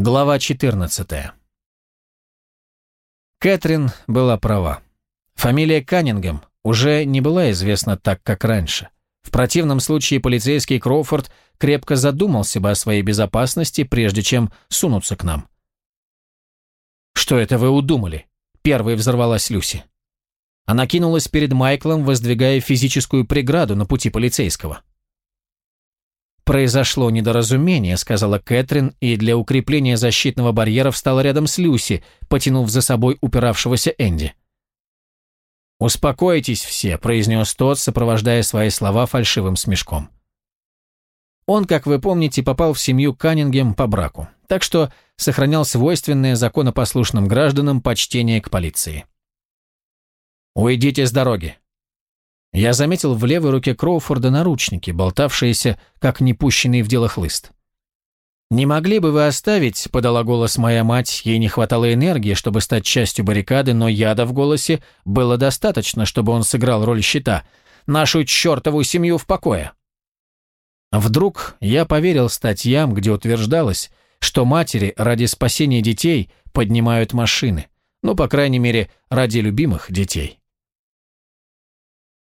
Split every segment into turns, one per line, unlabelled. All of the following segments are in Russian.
Глава 14. Кэтрин была права. Фамилия Каннингем уже не была известна так, как раньше. В противном случае полицейский Кроуфорд крепко задумался бы о своей безопасности, прежде чем сунуться к нам. «Что это вы удумали?» Первой взорвалась Люси. Она кинулась перед Майклом, воздвигая физическую преграду на пути полицейского. «Произошло недоразумение», — сказала Кэтрин, и для укрепления защитного барьера встала рядом с Люси, потянув за собой упиравшегося Энди. «Успокойтесь все», — произнес тот, сопровождая свои слова фальшивым смешком. Он, как вы помните, попал в семью Каннингем по браку, так что сохранял свойственное законопослушным гражданам почтение к полиции. «Уйдите с дороги», я заметил в левой руке Кроуфорда наручники, болтавшиеся, как непущенный в дело хлыст. «Не могли бы вы оставить?» – подала голос моя мать. Ей не хватало энергии, чтобы стать частью баррикады, но яда в голосе было достаточно, чтобы он сыграл роль щита. «Нашу чертову семью в покое!» Вдруг я поверил статьям, где утверждалось, что матери ради спасения детей поднимают машины. Ну, по крайней мере, ради любимых детей.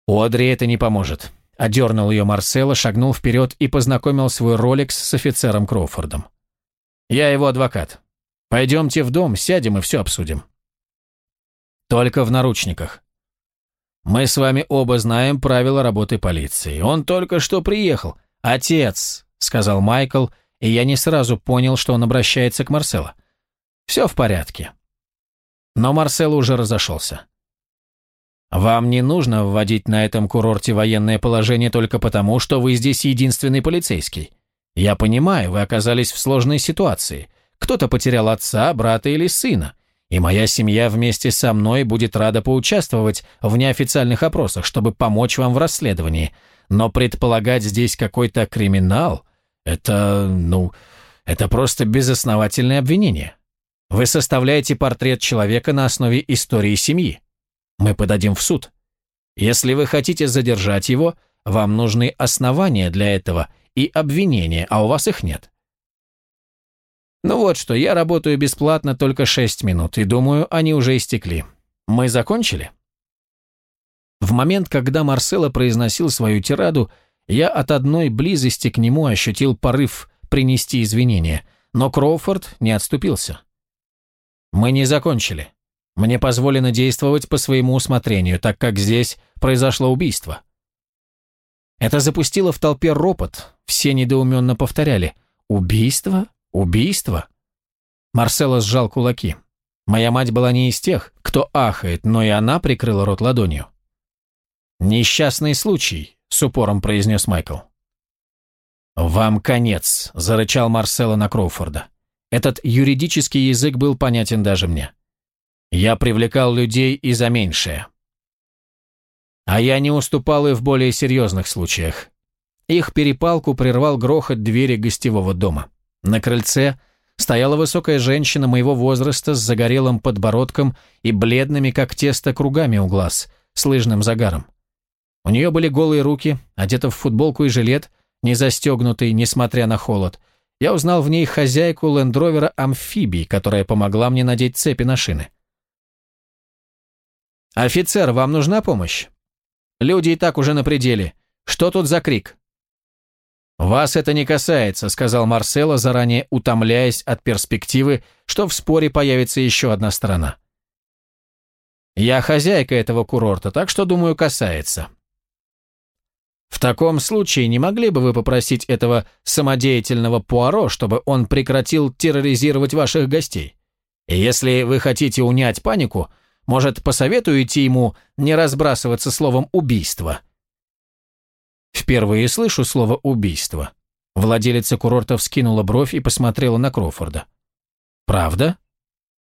«Одри это не поможет», – одернул ее Марсело, шагнул вперед и познакомил свой роликс с офицером Кроуфордом. «Я его адвокат. Пойдемте в дом, сядем и все обсудим». «Только в наручниках». «Мы с вами оба знаем правила работы полиции. Он только что приехал. Отец», – сказал Майкл, и я не сразу понял, что он обращается к Марсело. «Все в порядке». Но Марсело уже разошелся. Вам не нужно вводить на этом курорте военное положение только потому, что вы здесь единственный полицейский. Я понимаю, вы оказались в сложной ситуации. Кто-то потерял отца, брата или сына. И моя семья вместе со мной будет рада поучаствовать в неофициальных опросах, чтобы помочь вам в расследовании. Но предполагать здесь какой-то криминал – это, ну, это просто безосновательное обвинение. Вы составляете портрет человека на основе истории семьи мы подадим в суд. Если вы хотите задержать его, вам нужны основания для этого и обвинения, а у вас их нет. Ну вот что, я работаю бесплатно только 6 минут, и думаю, они уже истекли. Мы закончили? В момент, когда Марсело произносил свою тираду, я от одной близости к нему ощутил порыв принести извинения, но Кроуфорд не отступился. Мы не закончили. Мне позволено действовать по своему усмотрению, так как здесь произошло убийство. Это запустило в толпе ропот, все недоуменно повторяли «Убийство? Убийство?» Марсело сжал кулаки. Моя мать была не из тех, кто ахает, но и она прикрыла рот ладонью. «Несчастный случай», — с упором произнес Майкл. «Вам конец», — зарычал Марсело на Кроуфорда. Этот юридический язык был понятен даже мне. Я привлекал людей и за меньшее. А я не уступал и в более серьезных случаях. Их перепалку прервал грохот двери гостевого дома. На крыльце стояла высокая женщина моего возраста с загорелым подбородком и бледными, как тесто, кругами у глаз, с лыжным загаром. У нее были голые руки, одета в футболку и жилет, не застегнутый, несмотря на холод. Я узнал в ней хозяйку лендровера «Амфибий», которая помогла мне надеть цепи на шины. «Офицер, вам нужна помощь? Люди и так уже на пределе. Что тут за крик?» «Вас это не касается», — сказал Марсело, заранее утомляясь от перспективы, что в споре появится еще одна сторона. «Я хозяйка этого курорта, так что, думаю, касается». «В таком случае не могли бы вы попросить этого самодеятельного Пуаро, чтобы он прекратил терроризировать ваших гостей? Если вы хотите унять панику, может, посоветуете ему не разбрасываться словом «убийство»?» Впервые слышу слово «убийство». Владелица курорта вскинула бровь и посмотрела на Кроуфорда. «Правда?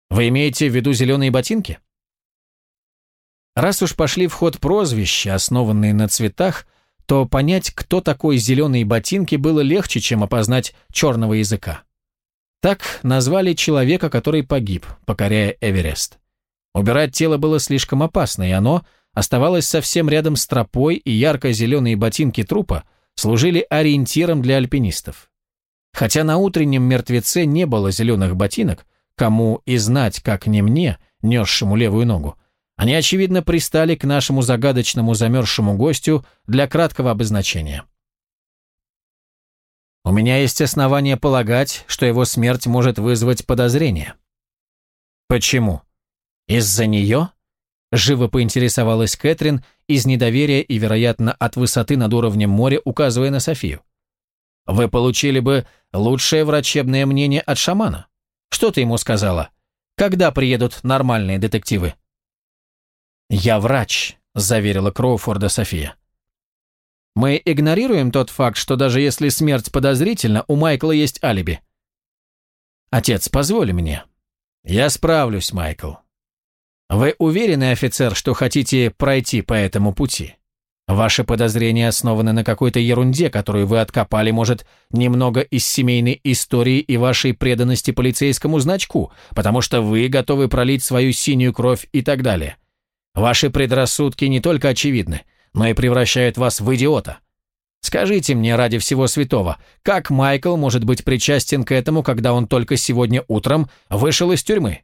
Вы имеете в виду зеленые ботинки?» Раз уж пошли в ход прозвища, основанные на цветах, то понять, кто такой зеленые ботинки, было легче, чем опознать черного языка. Так назвали человека, который погиб, покоряя Эверест. Убирать тело было слишком опасно, и оно оставалось совсем рядом с тропой, и ярко-зеленые ботинки трупа служили ориентиром для альпинистов. Хотя на утреннем мертвеце не было зеленых ботинок, кому и знать, как не мне, несшему левую ногу, они, очевидно, пристали к нашему загадочному замерзшему гостю для краткого обозначения. У меня есть основания полагать, что его смерть может вызвать подозрение. Почему? Из-за нее? Живо поинтересовалась Кэтрин из недоверия и, вероятно, от высоты над уровнем моря, указывая на Софию. Вы получили бы лучшее врачебное мнение от шамана. Что ты ему сказала? Когда приедут нормальные детективы? «Я врач», – заверила Кроуфорда София. «Мы игнорируем тот факт, что даже если смерть подозрительна, у Майкла есть алиби». «Отец, позволь мне». «Я справлюсь, Майкл». «Вы уверены, офицер, что хотите пройти по этому пути?» Ваши подозрения основаны на какой-то ерунде, которую вы откопали, может, немного из семейной истории и вашей преданности полицейскому значку, потому что вы готовы пролить свою синюю кровь и так далее. Ваши предрассудки не только очевидны, но и превращают вас в идиота. Скажите мне ради всего святого, как Майкл может быть причастен к этому, когда он только сегодня утром вышел из тюрьмы?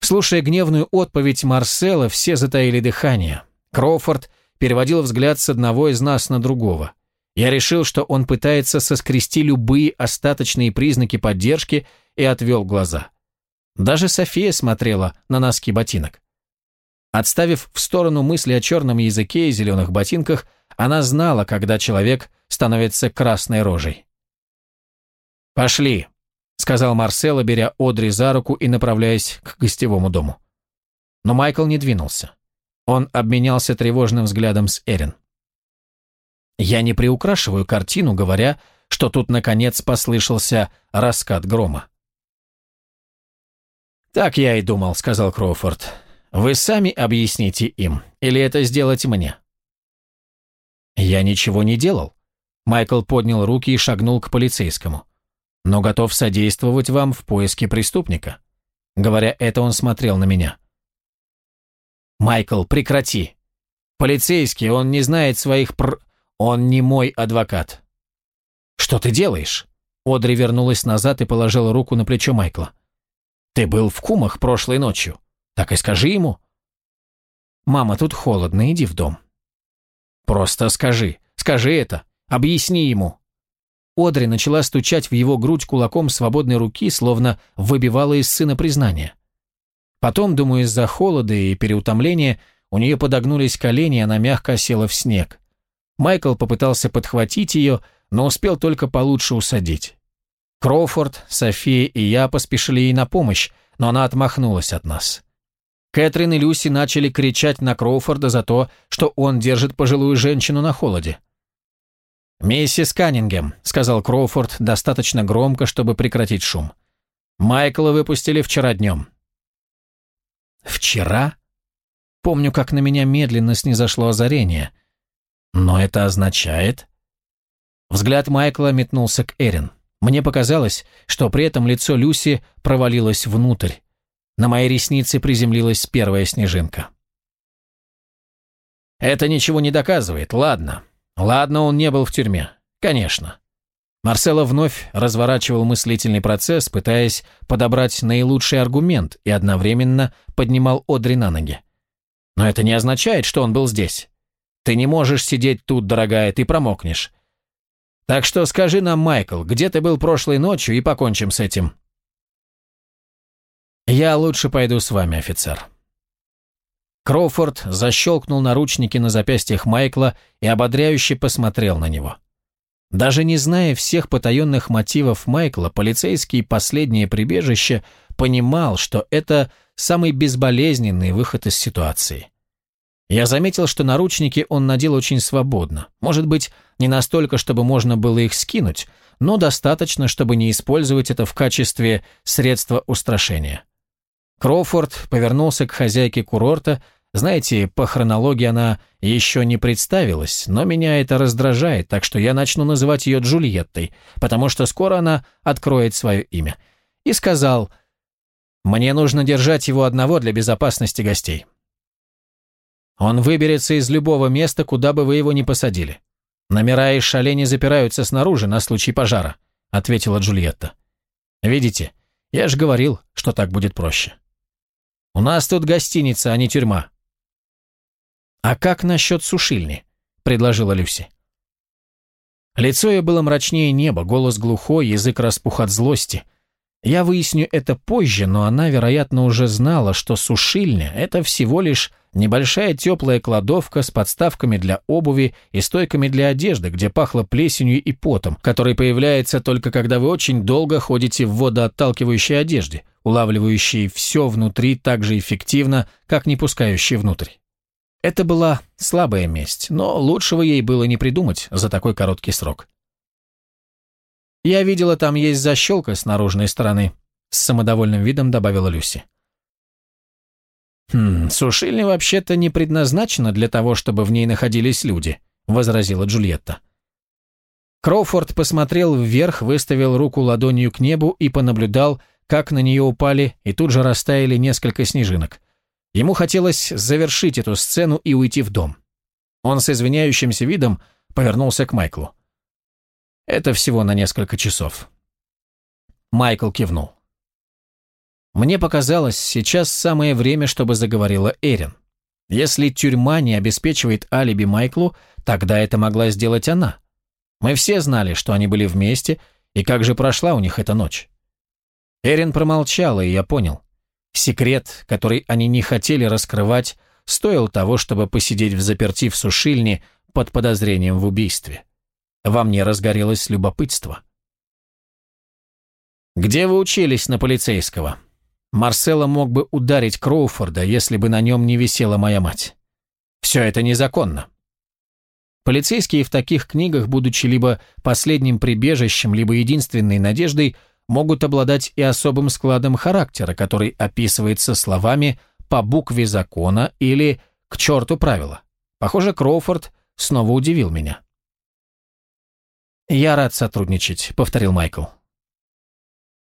Слушая гневную отповедь Марсела, все затаили дыхание. Кроуфорд переводил взгляд с одного из нас на другого. Я решил, что он пытается соскрести любые остаточные признаки поддержки и отвел глаза. Даже София смотрела на носки ботинок. Отставив в сторону мысли о черном языке и зеленых ботинках, она знала, когда человек становится красной рожей. «Пошли», — сказал Марсело, беря Одри за руку и направляясь к гостевому дому. Но Майкл не двинулся. Он обменялся тревожным взглядом с Эрин. Я не приукрашиваю картину, говоря, что тут, наконец, послышался раскат грома. «Так я и думал», — сказал Кроуфорд. «Вы сами объясните им, или это сделать мне?» «Я ничего не делал». Майкл поднял руки и шагнул к полицейскому. «Но готов содействовать вам в поиске преступника». Говоря это, он смотрел на меня. «Майкл, прекрати. Полицейский, он не знает своих пр... Он не мой адвокат». «Что ты делаешь?» Одри вернулась назад и положила руку на плечо Майкла. «Ты был в Кумах прошлой ночью. Так и скажи ему». «Мама, тут холодно, иди в дом». «Просто скажи, скажи это, объясни ему». Одри начала стучать в его грудь кулаком свободной руки, словно выбивала из сына признание. Потом, думаю, из-за холода и переутомления у нее подогнулись колени, и она мягко села в снег. Майкл попытался подхватить ее, но успел только получше усадить. Кроуфорд, София и я поспешили ей на помощь, но она отмахнулась от нас. Кэтрин и Люси начали кричать на Кроуфорда за то, что он держит пожилую женщину на холоде. «Миссис Каннингем», — сказал Кроуфорд достаточно громко, чтобы прекратить шум. «Майкла выпустили вчера днем. Вчера? Помню, как на меня медленно снизошло озарение. Но это означает... Взгляд Майкла метнулся к Эрин. Мне показалось, что при этом лицо Люси провалилось внутрь. На моей реснице приземлилась первая снежинка. «Это ничего не доказывает, ладно. Ладно, он не был в тюрьме. Конечно. Марсело вновь разворачивал мыслительный процесс, пытаясь подобрать наилучший аргумент и одновременно поднимал Одри на ноги. Но это не означает, что он был здесь. Ты не можешь сидеть тут, дорогая, ты промокнешь. Так что скажи нам, Майкл, где ты был прошлой ночью и покончим с этим. Я лучше пойду с вами, офицер. Кроуфорд защелкнул наручники на запястьях Майкла и ободряюще посмотрел на него. Даже не зная всех потаенных мотивов Майкла, полицейский последнее прибежище понимал, что это самый безболезненный выход из ситуации. Я заметил, что наручники он надел очень свободно. Может быть, не настолько, чтобы можно было их скинуть, но достаточно, чтобы не использовать это в качестве средства устрашения. Кроуфорд повернулся к хозяйке курорта, знаете, по хронологии она еще не представилась, но меня это раздражает, так что я начну называть ее Джульеттой, потому что скоро она откроет свое имя. И сказал, «Мне нужно держать его одного для безопасности гостей». Он выберется из любого места, куда бы вы его ни посадили. Номера и шале не запираются снаружи на случай пожара. — ответила Джульетта. «Видите, я же говорил, что так будет проще. У нас тут гостиница, а не тюрьма». «А как насчет сушильни?» — предложила Люси. Лицо ее было мрачнее неба, голос глухой, язык распух от злости — я выясню это позже, но она, вероятно, уже знала, что сушильня – это всего лишь небольшая теплая кладовка с подставками для обуви и стойками для одежды, где пахло плесенью и потом, который появляется только когда вы очень долго ходите в водоотталкивающей одежде, улавливающей все внутри так же эффективно, как не пускающей внутрь. Это была слабая месть, но лучшего ей было не придумать за такой короткий срок. «Я видела, там есть защелка с наружной стороны», — с самодовольным видом добавила Люси. «Хм, сушильня вообще-то не предназначена для того, чтобы в ней находились люди», — возразила Джульетта. Кроуфорд посмотрел вверх, выставил руку ладонью к небу и понаблюдал, как на нее упали и тут же растаяли несколько снежинок. Ему хотелось завершить эту сцену и уйти в дом. Он с извиняющимся видом повернулся к Майклу. Это всего на несколько часов. Майкл кивнул. Мне показалось, сейчас самое время, чтобы заговорила Эрин. Если тюрьма не обеспечивает алиби Майклу, тогда это могла сделать она. Мы все знали, что они были вместе, и как же прошла у них эта ночь. Эрин промолчала, и я понял. Секрет, который они не хотели раскрывать, стоил того, чтобы посидеть в заперти в сушильне под подозрением в убийстве. Во мне разгорелось любопытство. «Где вы учились на полицейского?» Марсело мог бы ударить Кроуфорда, если бы на нем не висела моя мать. Все это незаконно. Полицейские в таких книгах, будучи либо последним прибежищем, либо единственной надеждой, могут обладать и особым складом характера, который описывается словами «по букве закона» или «к черту правила». Похоже, Кроуфорд снова удивил меня. «Я рад сотрудничать», — повторил Майкл.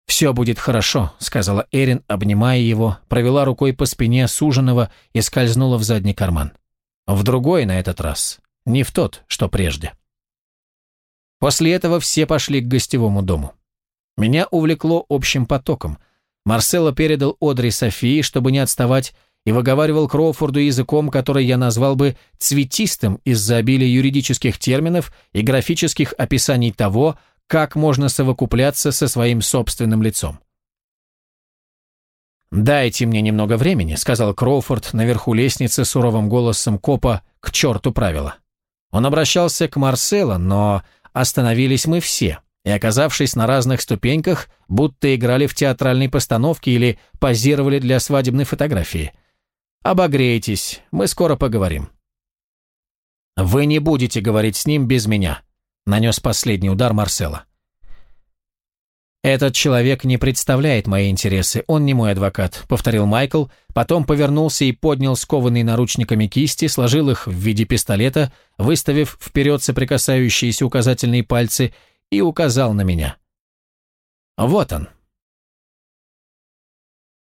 «Все будет хорошо», — сказала Эрин, обнимая его, провела рукой по спине суженого и скользнула в задний карман. В другой на этот раз, не в тот, что прежде. После этого все пошли к гостевому дому. Меня увлекло общим потоком. Марсело передал Одри Софии, чтобы не отставать, и выговаривал Кроуфорду языком, который я назвал бы цветистым из-за обилия юридических терминов и графических описаний того, как можно совокупляться со своим собственным лицом. «Дайте мне немного времени», — сказал Кроуфорд наверху лестницы суровым голосом копа «к черту правила». Он обращался к Марсело, но остановились мы все, и, оказавшись на разных ступеньках, будто играли в театральной постановке или позировали для свадебной фотографии — Обогрейтесь, мы скоро поговорим». «Вы не будете говорить с ним без меня», — нанес последний удар Марсела. «Этот человек не представляет мои интересы, он не мой адвокат», — повторил Майкл, потом повернулся и поднял скованные наручниками кисти, сложил их в виде пистолета, выставив вперед соприкасающиеся указательные пальцы и указал на меня. «Вот он,